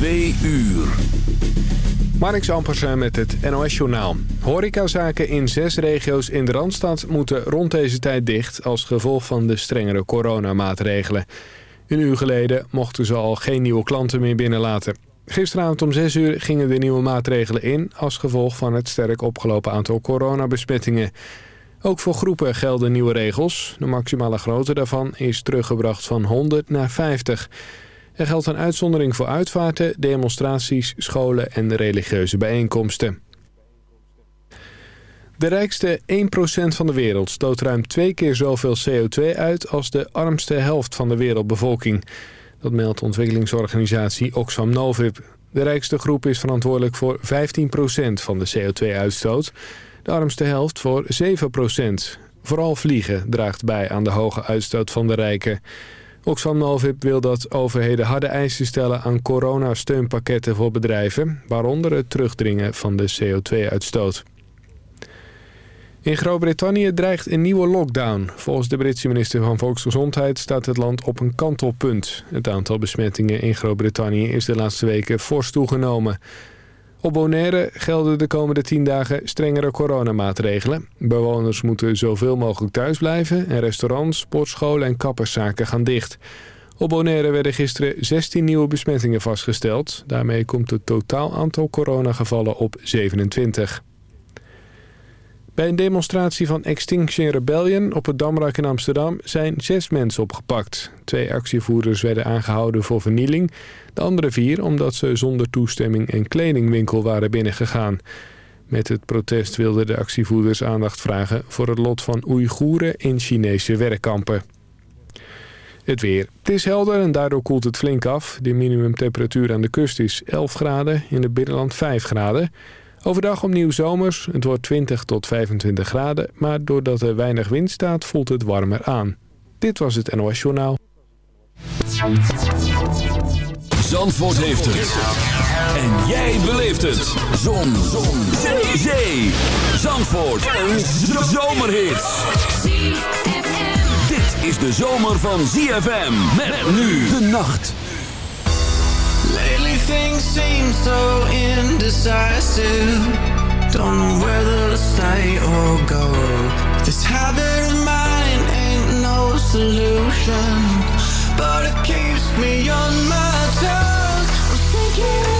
Twee uur. Marnix Ampersen met het NOS-journaal. Horecazaken in zes regio's in de Randstad moeten rond deze tijd dicht... als gevolg van de strengere coronamaatregelen. Een uur geleden mochten ze al geen nieuwe klanten meer binnenlaten. Gisteravond om 6 uur gingen de nieuwe maatregelen in... als gevolg van het sterk opgelopen aantal coronabesmettingen. Ook voor groepen gelden nieuwe regels. De maximale grootte daarvan is teruggebracht van 100 naar 50... Er geldt een uitzondering voor uitvaarten, demonstraties, scholen en religieuze bijeenkomsten. De rijkste 1% van de wereld stoot ruim twee keer zoveel CO2 uit als de armste helft van de wereldbevolking. Dat meldt ontwikkelingsorganisatie Oxfam Novib. De rijkste groep is verantwoordelijk voor 15% van de CO2-uitstoot. De armste helft voor 7%. Vooral vliegen draagt bij aan de hoge uitstoot van de rijken. Oxfam Novib wil dat overheden harde eisen stellen aan coronasteunpakketten voor bedrijven, waaronder het terugdringen van de CO2-uitstoot. In Groot-Brittannië dreigt een nieuwe lockdown. Volgens de Britse minister van Volksgezondheid staat het land op een kantelpunt. Het aantal besmettingen in Groot-Brittannië is de laatste weken fors toegenomen. Op Bonaire gelden de komende 10 dagen strengere coronamaatregelen. Bewoners moeten zoveel mogelijk thuis blijven en restaurants, sportscholen en kapperszaken gaan dicht. Op Bonaire werden gisteren 16 nieuwe besmettingen vastgesteld. Daarmee komt het totaal aantal coronagevallen op 27. Bij een demonstratie van Extinction Rebellion op het Damrak in Amsterdam zijn zes mensen opgepakt. Twee actievoerders werden aangehouden voor vernieling. De andere vier omdat ze zonder toestemming een kledingwinkel waren binnengegaan. Met het protest wilden de actievoerders aandacht vragen voor het lot van Oeigoeren in Chinese werkkampen. Het weer. Het is helder en daardoor koelt het flink af. De minimumtemperatuur aan de kust is 11 graden, in het binnenland 5 graden. Overdag opnieuw zomers. Het wordt 20 tot 25 graden. Maar doordat er weinig wind staat, voelt het warmer aan. Dit was het NOS Journaal. Zandvoort heeft het. En jij beleeft het. Zon. Zon. Zee. Zee. Zandvoort. Een zomerhit. Dit is de zomer van ZFM. Met nu de nacht. Lately things seem so indecisive. Don't know whether to stay or go. This habit of mine ain't no solution But it keeps me on my toes. I'm thinking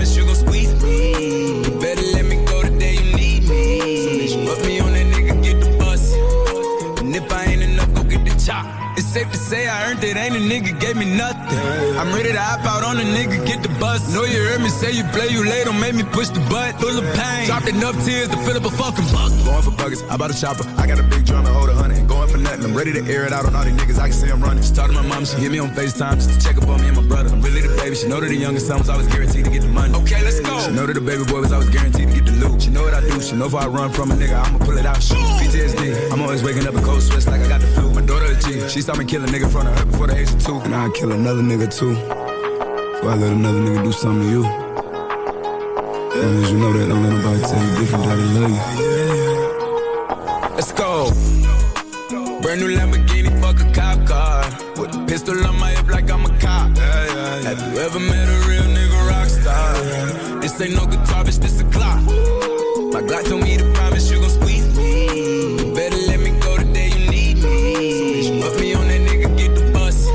safe to say I earned it, ain't a nigga gave me nothing. I'm ready to hop out on a nigga, get the bus. Know you heard me say you play, you late, don't make me push the butt. Full of pain, dropped enough tears to fill up a fucking bucket. Going for buggers, I bought a chopper. I got a big drum to hold a hundred. Going for nothing, I'm ready to air it out on all these niggas. I can see I'm running. Just talk to my mom, she hit me on FaceTime just to check up on me and my brother. I'm really the baby, she know that the youngest son was always guaranteed to get the money. Okay, let's go. She know that the baby boy was always guaranteed to get the. She know what I do, she know if I run from a nigga, I'ma pull it out. Shoot. PTSD, I'm always waking up in cold sweats like I got the flu. My daughter a G, she saw me kill a nigga in front of her before the age of two. And I'd kill another nigga too. Before I let another nigga do something to you. Long as you know that, don't let nobody tell you different I love you. Let's go. Brand new Lamborghini, fuck a cop car. With a pistol on my hip like I'm a cop. Have you ever met a real nigga rock star? This ain't no guitar, bitch, this a Glock. My God told me to promise you gon' squeeze me. Better let me go the day you need me. Put me on that nigga, get the bus.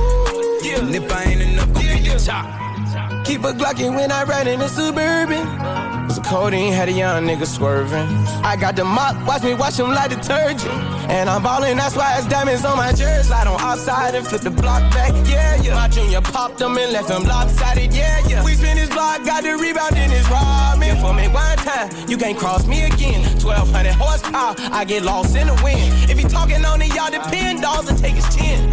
And if I ain't enough, go get the top. Keep a Glockin' when I ride in the Suburban. Codeine had a young nigga swerving. I got the mop, watch me wash him like detergent. And I'm ballin', that's why it's diamonds on my jersey. Slide on outside and flip the block back, yeah, yeah. My junior popped them and left them lopsided, yeah, yeah. We spin his block, got the rebound in his ramen. For me one time, you can't cross me again. 1200 horsepower, I get lost in the wind. If you talking on it, y'all depend, dolls and take his chin.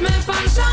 没方向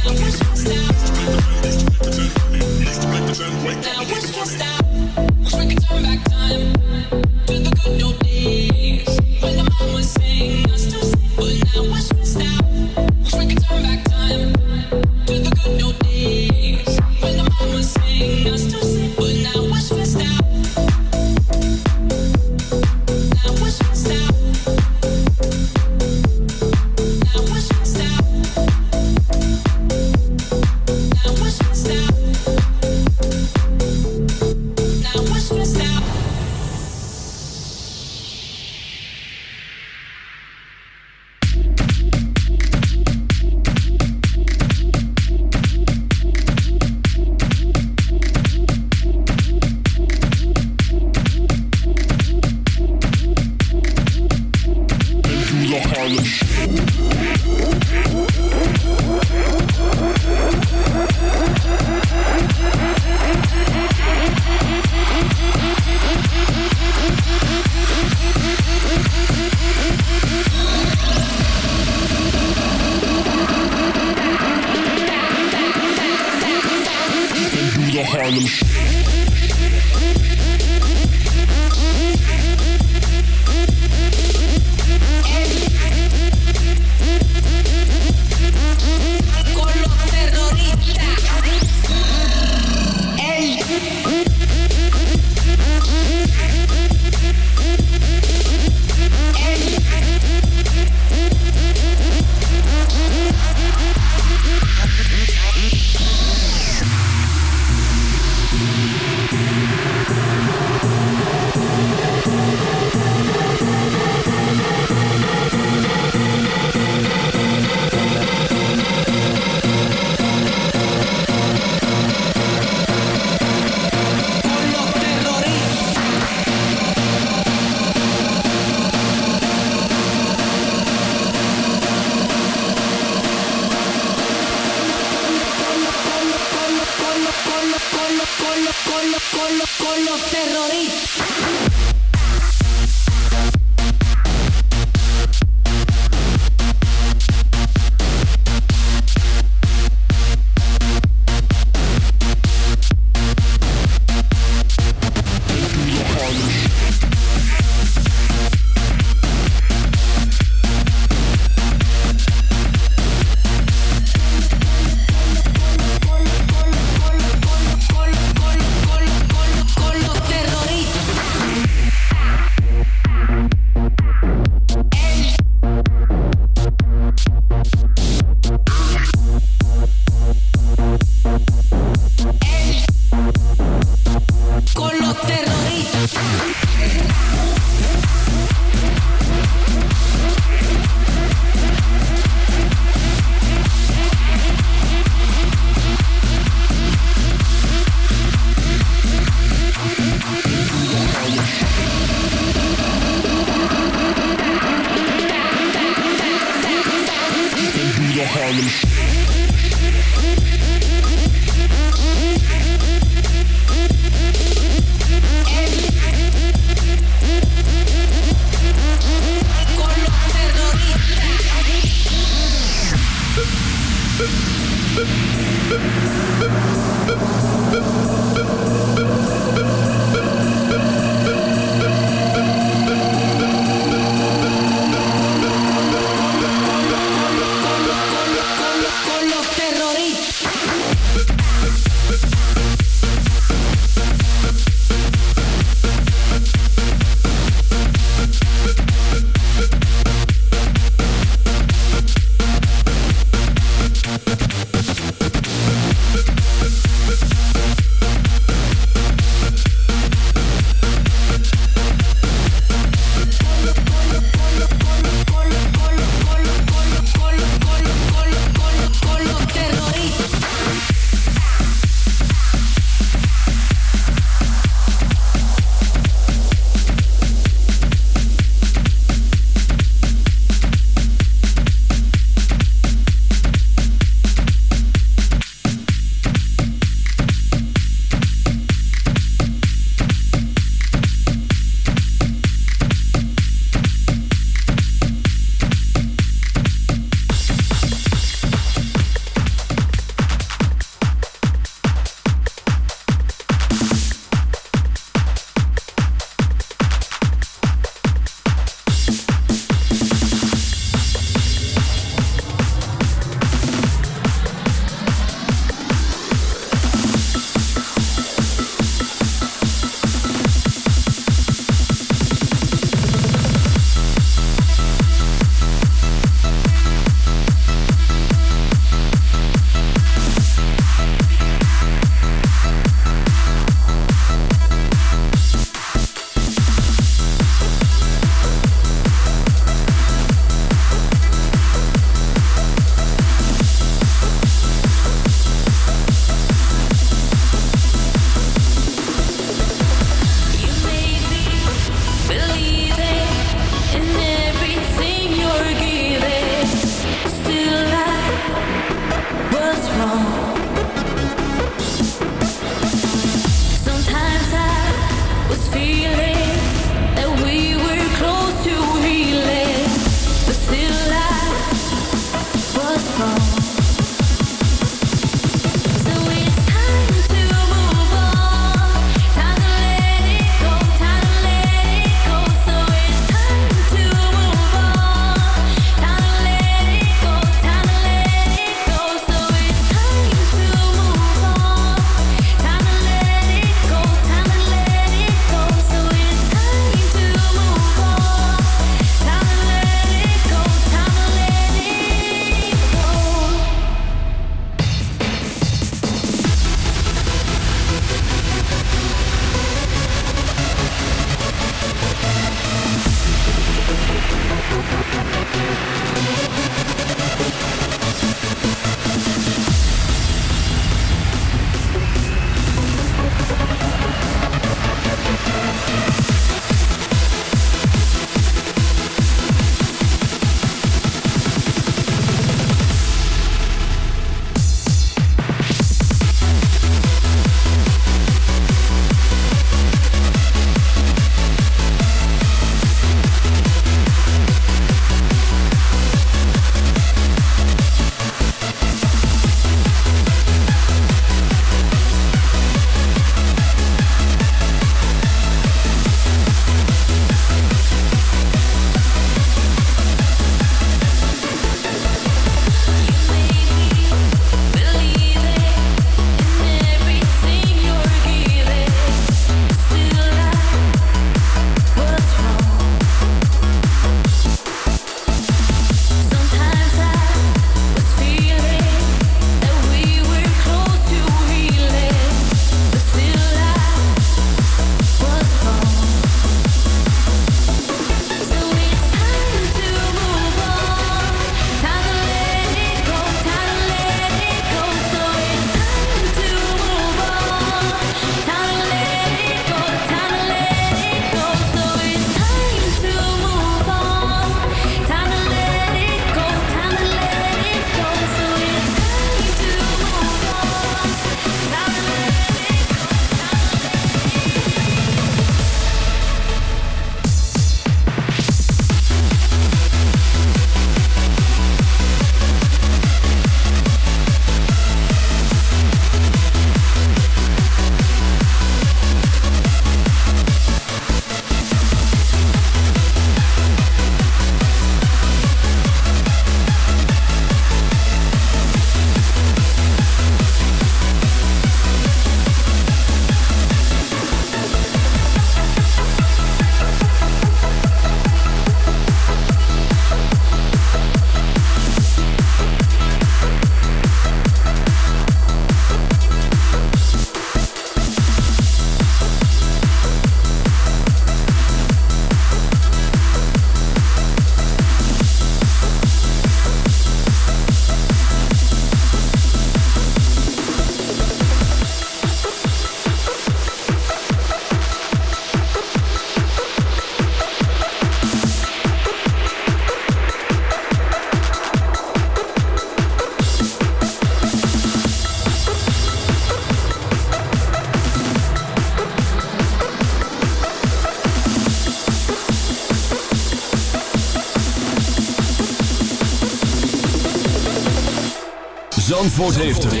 Zandvoort heeft.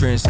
friends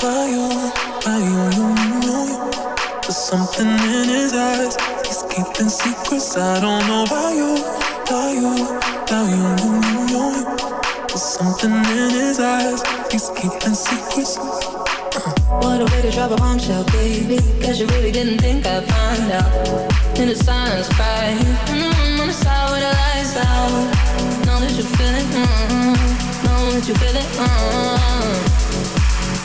You, you, you There's something in his eyes. He's keeping secrets. I don't know why you, you, you, you There's something in his eyes. He's keeping secrets. Uh. What a way drop a bombshell, baby. Cause you really didn't think I'd find out. In the silence, mm-hmm, the out. That you feel it, that you feel it, mm-hmm.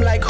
Like,